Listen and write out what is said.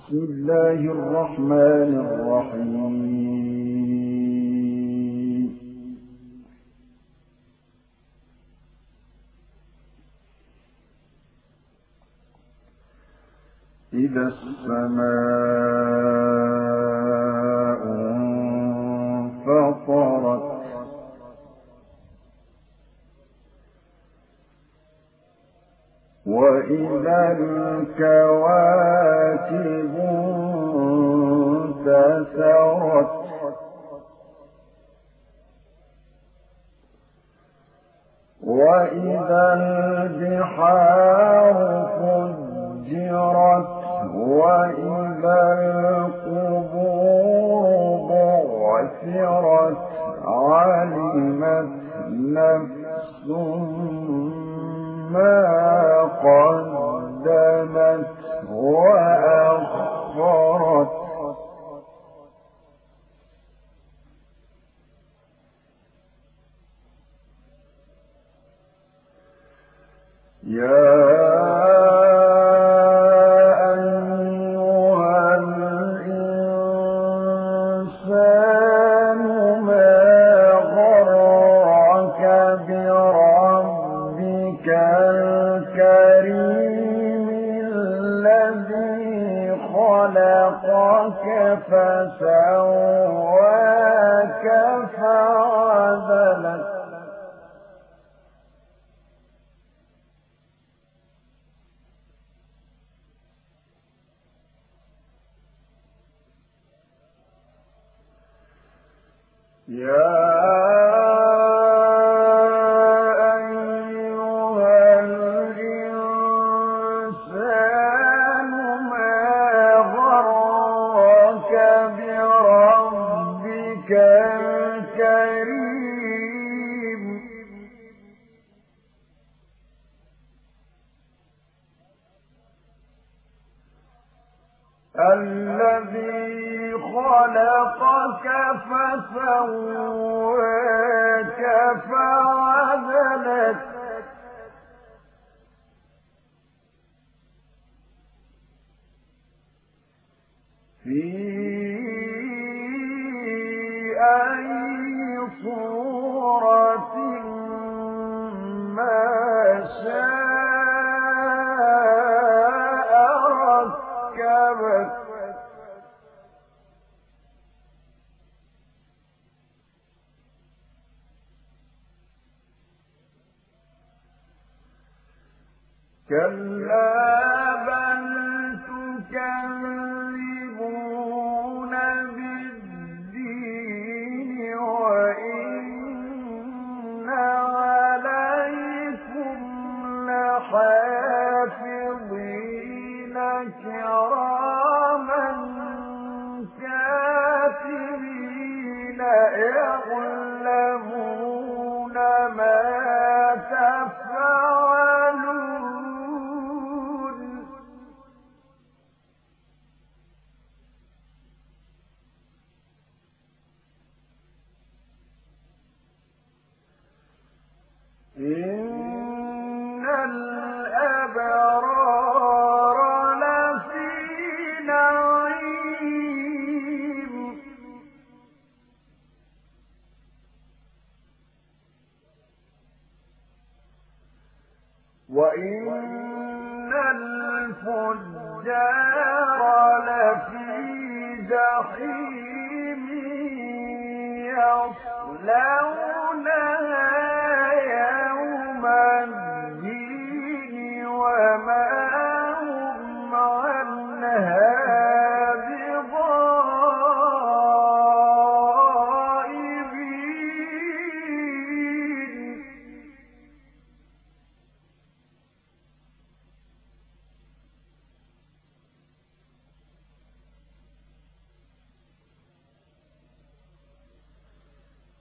بسم الله الرحمن الرحيم. إذا السماء انفطرت وإذا الكواكب انتثرت وإذا البحار فجرت وإذا القبور بعثرت علمت نفس يا فسواك فعدلك. يا الذي خلقك فسواك فعدلك. في كلا بل بالدين وإن عليكم لحافظين كراما كاتبين يعلمون وإن الفجار لفي جحيم يصلونها